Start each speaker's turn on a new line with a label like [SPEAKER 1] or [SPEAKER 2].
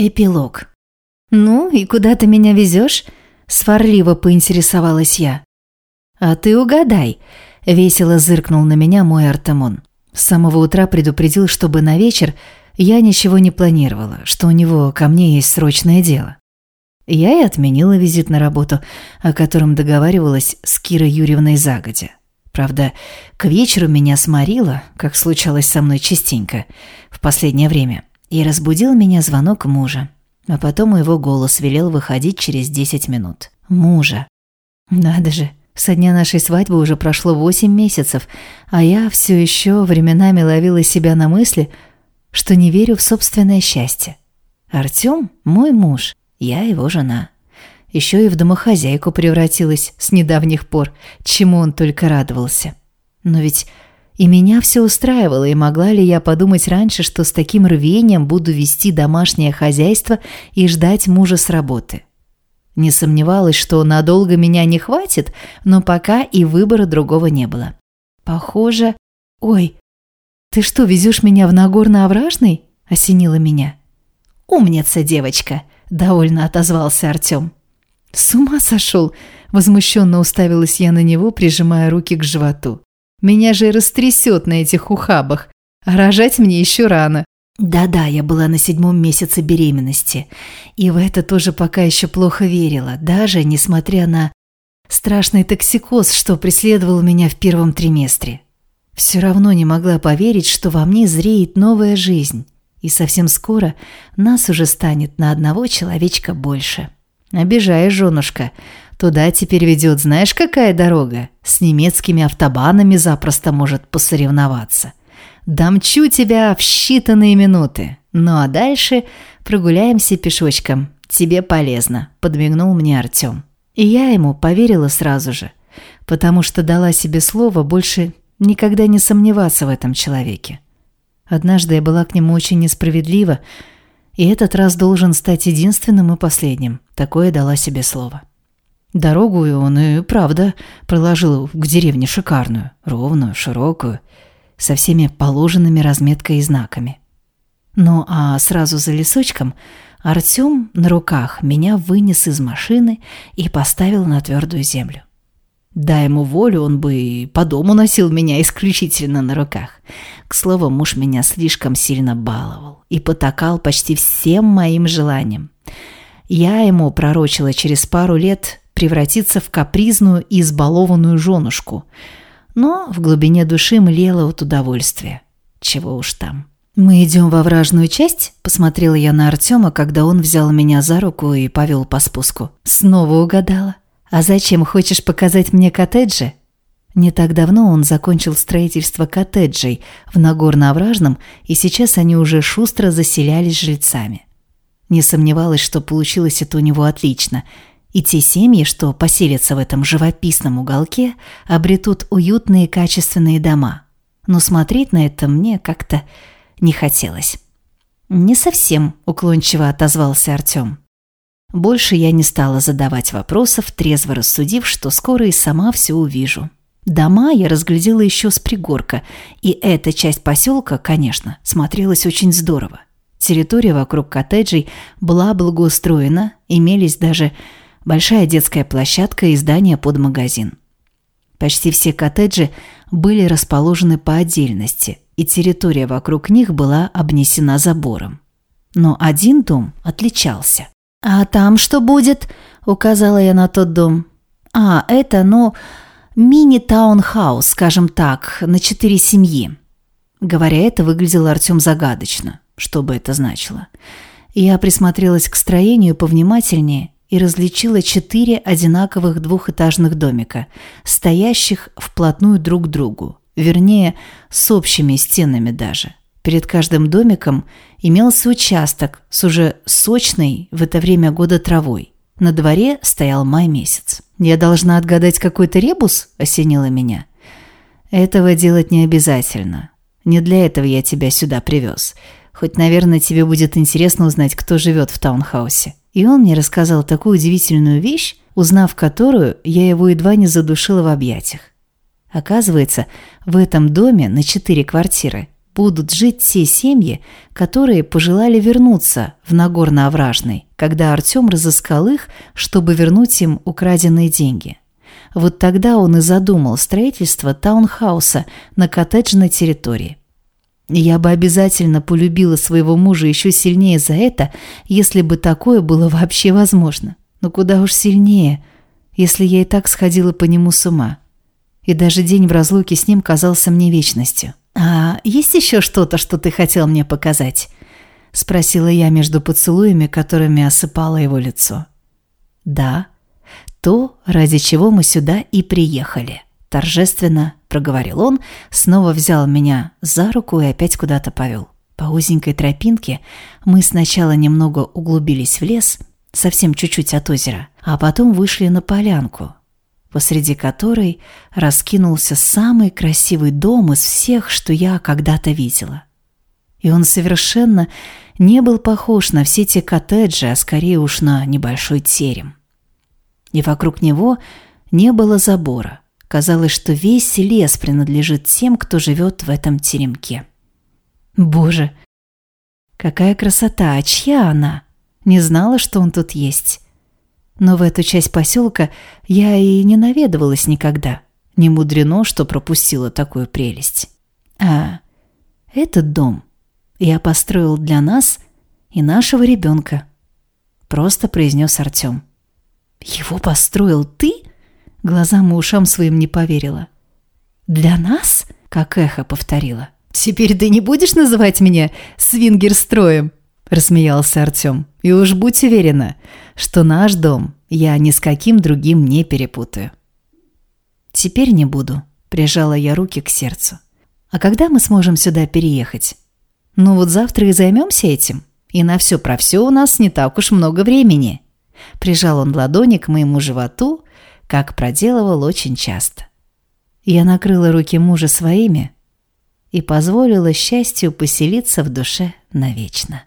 [SPEAKER 1] Эпилог. «Ну, и куда ты меня везешь?» – сварливо поинтересовалась я. «А ты угадай», – весело зыркнул на меня мой Артемон. С самого утра предупредил, чтобы на вечер я ничего не планировала, что у него ко мне есть срочное дело. Я и отменила визит на работу, о котором договаривалась с Кирой Юрьевной загодя. Правда, к вечеру меня сморило, как случалось со мной частенько в последнее время и разбудил меня звонок мужа. А потом его голос велел выходить через 10 минут. Мужа. Надо же, со дня нашей свадьбы уже прошло 8 месяцев, а я все еще временами ловила себя на мысли, что не верю в собственное счастье. Артём – мой муж, я его жена. Еще и в домохозяйку превратилась с недавних пор, чему он только радовался. Но ведь и меня все устраивало, и могла ли я подумать раньше, что с таким рвением буду вести домашнее хозяйство и ждать мужа с работы. Не сомневалась, что надолго меня не хватит, но пока и выбора другого не было. Похоже... Ой, ты что, везешь меня в Нагорно-Овражный? Осенила меня. Умница, девочка, довольно отозвался Артем. С ума сошел? Возмущенно уставилась я на него, прижимая руки к животу. Меня же растрясет на этих ухабах. Рожать мне еще рано. Да-да, я была на седьмом месяце беременности. И в это тоже пока еще плохо верила, даже несмотря на страшный токсикоз, что преследовал меня в первом триместре. Все равно не могла поверить, что во мне зреет новая жизнь. И совсем скоро нас уже станет на одного человечка больше. Обижаешь, женушка. Туда теперь ведет знаешь какая дорога? С немецкими автобанами запросто может посоревноваться. Дамчу тебя в считанные минуты. Ну а дальше прогуляемся пешочком. Тебе полезно», – подмигнул мне Артем. И я ему поверила сразу же, потому что дала себе слово больше никогда не сомневаться в этом человеке. Однажды я была к нему очень несправедлива, и этот раз должен стать единственным и последним. Такое дала себе слово. Дорогу он и правда проложил к деревне шикарную, ровную, широкую, со всеми положенными разметкой и знаками. Ну а сразу за лесочком Артём на руках меня вынес из машины и поставил на твердую землю. Дай ему волю, он бы и по дому носил меня исключительно на руках. К слову, муж меня слишком сильно баловал и потакал почти всем моим желаниям. Я ему пророчила через пару лет превратиться в капризную и избалованную женушку. Но в глубине души млела от удовольствия. Чего уж там. «Мы идем во вражную часть?» – посмотрела я на Артема, когда он взял меня за руку и повел по спуску. «Снова угадала. А зачем, хочешь показать мне коттеджи?» Не так давно он закончил строительство коттеджей в Нагорно-Овражном, и сейчас они уже шустро заселялись жильцами. Не сомневалась, что получилось это у него отлично – и те семьи, что поселятся в этом живописном уголке, обретут уютные качественные дома. Но смотреть на это мне как-то не хотелось. «Не совсем», – уклончиво отозвался Артем. Больше я не стала задавать вопросов, трезво рассудив, что скоро и сама все увижу. Дома я разглядела еще с пригорка, и эта часть поселка, конечно, смотрелась очень здорово. Территория вокруг коттеджей была благоустроена, имелись даже большая детская площадка и здание под магазин. Почти все коттеджи были расположены по отдельности, и территория вокруг них была обнесена забором. Но один дом отличался. «А там что будет?» – указала я на тот дом. «А, это, ну, мини-таунхаус, скажем так, на четыре семьи». Говоря это, выглядел Артем загадочно. Что бы это значило? Я присмотрелась к строению повнимательнее и различила четыре одинаковых двухэтажных домика, стоящих вплотную друг к другу, вернее, с общими стенами даже. Перед каждым домиком имелся участок с уже сочной в это время года травой. На дворе стоял май месяц. «Я должна отгадать какой-то ребус?» – осенило меня. «Этого делать не обязательно. Не для этого я тебя сюда привез. Хоть, наверное, тебе будет интересно узнать, кто живет в таунхаусе». И он мне рассказал такую удивительную вещь, узнав которую, я его едва не задушила в объятиях. Оказывается, в этом доме на четыре квартиры будут жить те семьи, которые пожелали вернуться в Нагорно-Овражный, когда Артем разыскал их, чтобы вернуть им украденные деньги. Вот тогда он и задумал строительство таунхауса на коттеджной территории. Я бы обязательно полюбила своего мужа еще сильнее за это, если бы такое было вообще возможно. Но куда уж сильнее, если я и так сходила по нему с ума. И даже день в разлуке с ним казался мне вечностью. «А есть еще что-то, что ты хотел мне показать?» – спросила я между поцелуями, которыми осыпала его лицо. «Да, то, ради чего мы сюда и приехали», – торжественно проговорил он, снова взял меня за руку и опять куда-то повел. По узенькой тропинке мы сначала немного углубились в лес, совсем чуть-чуть от озера, а потом вышли на полянку, посреди которой раскинулся самый красивый дом из всех, что я когда-то видела. И он совершенно не был похож на все те коттеджи, а скорее уж на небольшой терем. И вокруг него не было забора – Казалось, что весь лес принадлежит тем, кто живет в этом теремке. Боже, какая красота, а чья она? Не знала, что он тут есть. Но в эту часть поселка я и не наведывалась никогда. Не мудрено, что пропустила такую прелесть. А этот дом я построил для нас и нашего ребенка. Просто произнес Артем. Его построил ты? Глазам и ушам своим не поверила. «Для нас?» – как эхо повторила. «Теперь ты не будешь называть меня свингерстроем?» – рассмеялся Артем. «И уж будь уверена, что наш дом я ни с каким другим не перепутаю». «Теперь не буду», – прижала я руки к сердцу. «А когда мы сможем сюда переехать?» «Ну вот завтра и займемся этим. И на все про все у нас не так уж много времени». Прижал он ладони к моему животу, как проделывал очень часто. Я накрыла руки мужа своими и позволила счастью поселиться в душе навечно.